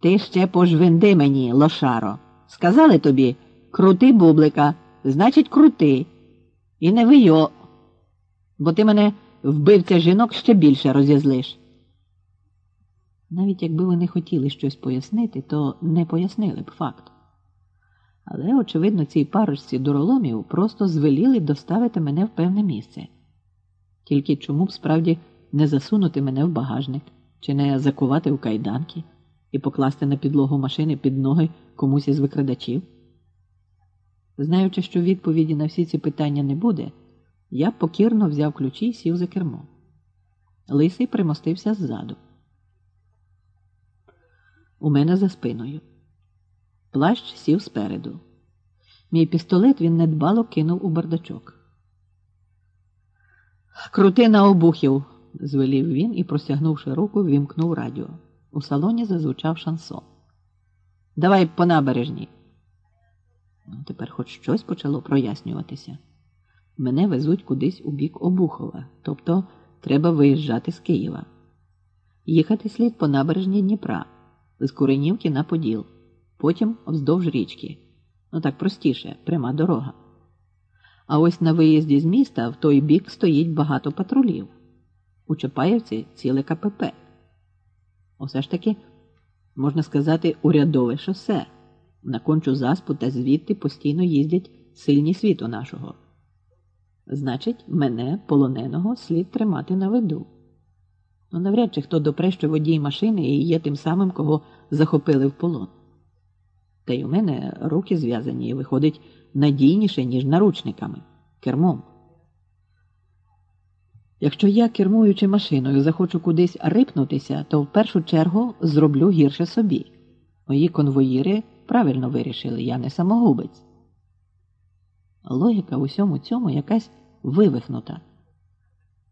Ти ще пожвенди мені, лошаро. Сказали тобі крути бублика, значить, крути. І не вийо, бо ти мене вбивця жінок ще більше роз'язлиш. Навіть якби вони хотіли щось пояснити, то не пояснили б факт. Але, очевидно, цій парочці дуроломів просто звеліли доставити мене в певне місце. Тільки чому б справді не засунути мене в багажник чи не закувати в кайданки і покласти на підлогу машини під ноги комусь із викрадачів? Знаючи, що відповіді на всі ці питання не буде, я покірно взяв ключі і сів за кермо. Лисий примостився ззаду. У мене за спиною. Плащ сів спереду. Мій пістолет він недбало кинув у бардачок. Крути на обухів, звелів він і, простягнувши руку, вімкнув радіо. У салоні зазвучав шансон. Давай по набережній. Ну, Тепер хоч щось почало прояснюватися. Мене везуть кудись у бік Обухова, тобто треба виїжджати з Києва. Їхати слід по набережні Дніпра, з Куренівки на Поділ, потім вздовж річки. Ну так простіше, пряма дорога. А ось на виїзді з міста в той бік стоїть багато патрулів. У Чапаєвці ціле КПП. Усе ж таки, можна сказати, урядове шосе. На кончу заспу та звідти постійно їздять сильні світу нашого. Значить, мене, полоненого, слід тримати на виду. Ну, навряд чи хто допре, що водій машини і є тим самим, кого захопили в полон. Та й у мене руки зв'язані і виходить надійніше, ніж наручниками, кермом. Якщо я, кермуючи машиною, захочу кудись рипнутися, то в першу чергу зроблю гірше собі. Мої конвоїри правильно вирішили, я не самогубець. Логіка в усьому цьому якась вивихнута.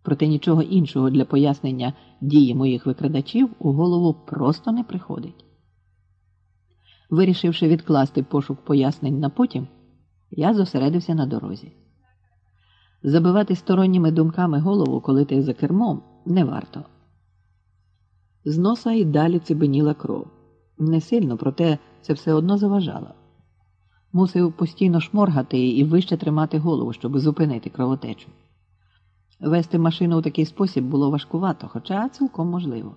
Проте нічого іншого для пояснення дії моїх викрадачів у голову просто не приходить. Вирішивши відкласти пошук пояснень на потім, я зосередився на дорозі. Забивати сторонніми думками голову, коли ти за кермом, не варто. З носа й далі цибеніла кров. Не сильно, проте це все одно заважало. Мусив постійно шморгати і вище тримати голову, щоб зупинити кровотечу. Вести машину у такий спосіб було важкувато, хоча цілком можливо.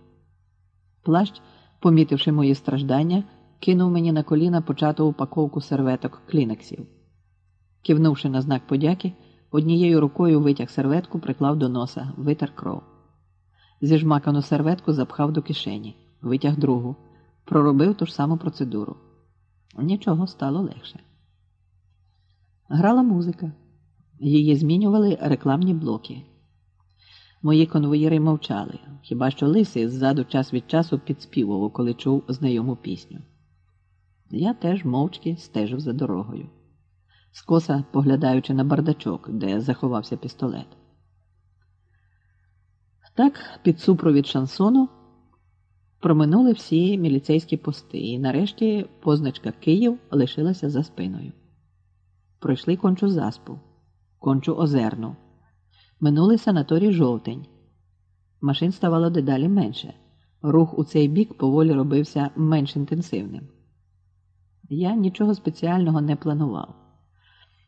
Плащ, помітивши мої страждання, кинув мені на коліна почату упаковку серветок клінексів. Кивнувши на знак подяки, однією рукою витяг серветку, приклав до носа, витер кров. Зіжмакану серветку запхав до кишені, витяг другу, проробив ту ж саму процедуру. Нічого стало легше. Грала музика. Її змінювали рекламні блоки. Мої конвоїри мовчали, хіба що лисий ззаду час від часу підспівував, коли чув знайому пісню. Я теж мовчки стежив за дорогою, скоса поглядаючи на бардачок, де заховався пістолет. Так, під супровід шансону проминули всі міліцейські пости, і нарешті позначка Київ лишилася за спиною. Пройшли кончу заспу, кончу озерну, минули санаторій жовтень. Машин ставало дедалі менше. Рух у цей бік поволі робився менш інтенсивним. Я нічого спеціального не планував.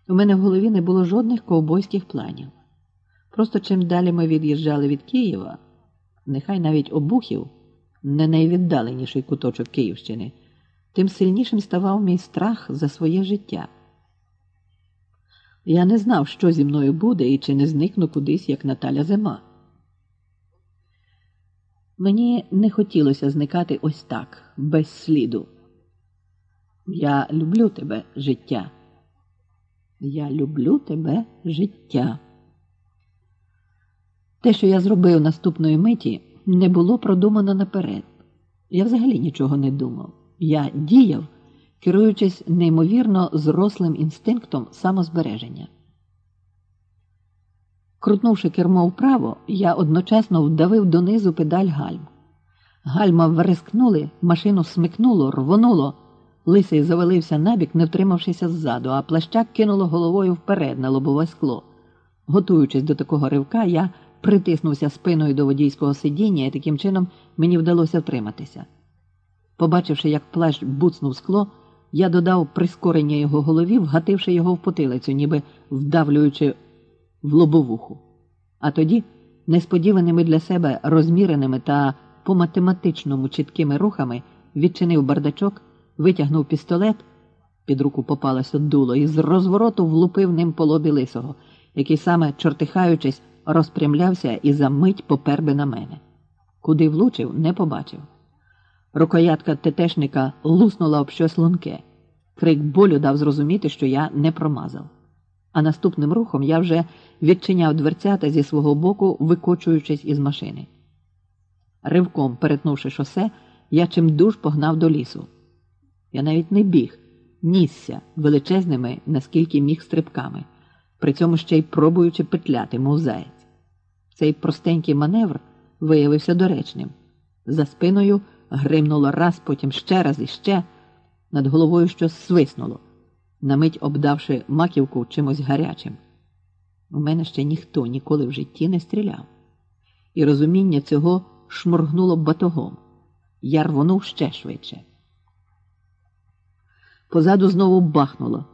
У мене в голові не було жодних ковбойських планів. Просто чим далі ми від'їжджали від Києва, нехай навіть обухів, не найвіддаленіший куточок Київщини, тим сильнішим ставав мій страх за своє життя. Я не знав, що зі мною буде і чи не зникну кудись, як Наталя Зима. Мені не хотілося зникати ось так, без сліду. Я люблю тебе, життя. Я люблю тебе, життя. Те, що я зробив наступної миті, не було продумано наперед. Я взагалі нічого не думав. Я діяв, керуючись неймовірно зрослим інстинктом самозбереження. Крутнувши кермо вправо, я одночасно вдавив донизу педаль гальм. Гальма верескнули, машину смикнуло, рвонуло. Лисий завалився набік, не втримавшися ззаду, а плащак кинуло головою вперед на лобове скло. Готуючись до такого ривка, я притиснувся спиною до водійського сидіння, і таким чином мені вдалося втриматися. Побачивши, як плащ буцнув скло, я додав прискорення його голові, вгативши його в потилицю, ніби вдавлюючи в лобовуху. А тоді, несподіваними для себе розміреними та по математичному чіткими рухами, відчинив бардачок, витягнув пістолет, під руку попалося дуло, і з розвороту влупив ним по лобі лисого, який саме, чортихаючись, розпрямлявся і за мить попер би на мене. Куди влучив, не побачив. Рукоятка тетешника луснула об щось лунке. Крик болю дав зрозуміти, що я не промазав. А наступним рухом я вже відчиняв дверцята зі свого боку, викочуючись із машини. Ривком перетнувши шосе, я чимдуж погнав до лісу. Я навіть не біг, нісся величезними, наскільки міг стрибками, при цьому ще й пробуючи петляти, мов заєць. Цей простенький маневр виявився доречним. За спиною гримнуло раз, потім ще раз і ще, над головою щось свиснуло, на мить обдавши маківку чимось гарячим. У мене ще ніхто ніколи в житті не стріляв, і розуміння цього шморгнуло батогом. Я рвонув ще швидше. Позаду знову бахнуло.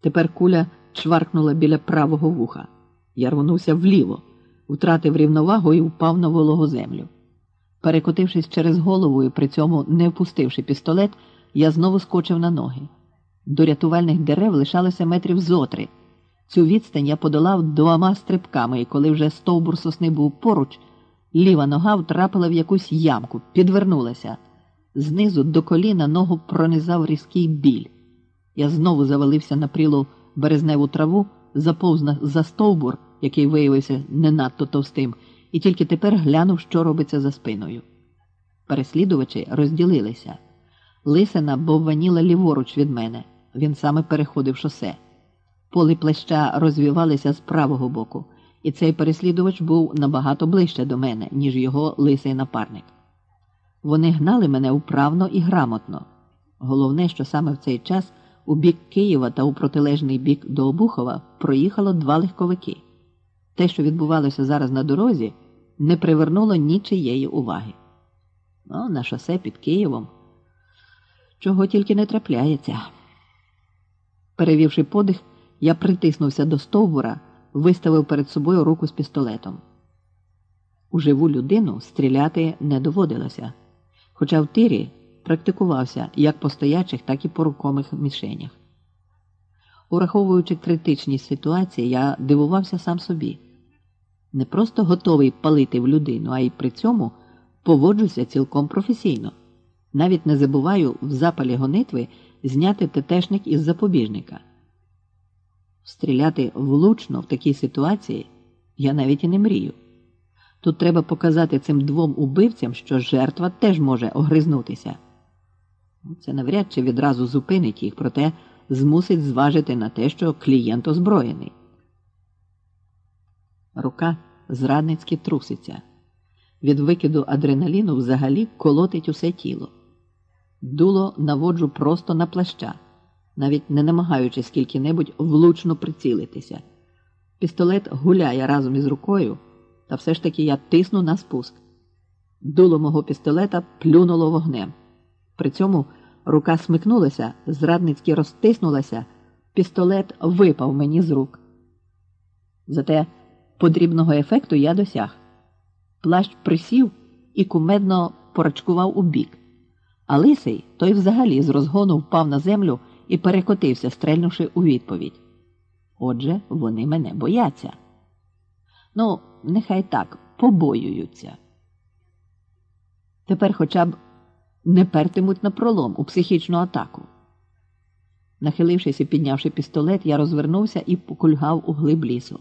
Тепер куля чваркнула біля правого вуха. Я рвонувся вліво, втратив рівновагу і впав на вологу землю. Перекотившись через голову і при цьому не впустивши пістолет, я знову скочив на ноги. До рятувальних дерев лишалося метрів зотри. Цю відстань я подолав двома стрибками, і коли вже стовбур сосни був поруч, ліва нога втрапила в якусь ямку, підвернулася. Знизу до коліна ногу пронизав різкий біль. Я знову завалився на прілу березневу траву, заповз за стовбур, який виявився не надто товстим і тільки тепер глянув, що робиться за спиною. Переслідувачі розділилися. Лисина бовваніла ліворуч від мене, він саме переходив шосе. Полі плаща розвівалися з правого боку, і цей переслідувач був набагато ближче до мене, ніж його лисий напарник. Вони гнали мене вправно і грамотно. Головне, що саме в цей час у бік Києва та у протилежний бік до Обухова проїхало два легковики. Те, що відбувалося зараз на дорозі, не привернуло нічиєї уваги. Ну, на шосе під Києвом чого тільки не трапляється. Перевівши подих, я притиснувся до стовбура, виставив перед собою руку з пістолетом. У живу людину стріляти не доводилося, хоча в тирі практикувався як по стоячих, так і по рукомих мішенях. Ураховуючи критичність ситуації, я дивувався сам собі не просто готовий палити в людину, а й при цьому поводжуся цілком професійно. Навіть не забуваю в запалі гонитви зняти тетешник із запобіжника. Стріляти влучно в такій ситуації я навіть і не мрію. Тут треба показати цим двом убивцям, що жертва теж може огризнутися. Це навряд чи відразу зупинить їх, проте змусить зважити на те, що клієнт озброєний. Рука зрадницьки труситься. Від викиду адреналіну взагалі колотить усе тіло. Дуло наводжу просто на плаща, навіть не намагаючись скільки-небудь влучно прицілитися. Пістолет гуляє разом із рукою, та все ж таки я тисну на спуск. Дуло мого пістолета плюнуло вогнем. При цьому рука смикнулася, зрадницьки розтиснулася, пістолет випав мені з рук. Зате Подрібного ефекту я досяг. Плащ присів і кумедно порачкував у бік, а лисий той взагалі з розгону впав на землю і перекотився, стрельнувши у відповідь. Отже, вони мене бояться. Ну, нехай так побоюються. Тепер хоча б не пертимуть на пролом у психічну атаку. Нахилившись і піднявши пістолет, я розвернувся і покульгав у глиб лісу.